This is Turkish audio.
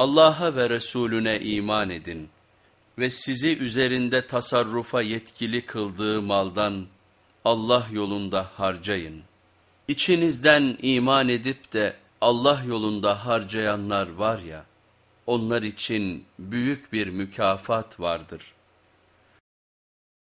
Allah'a ve Resulüne iman edin ve sizi üzerinde tasarrufa yetkili kıldığı maldan Allah yolunda harcayın. İçinizden iman edip de Allah yolunda harcayanlar var ya, onlar için büyük bir mükafat vardır.''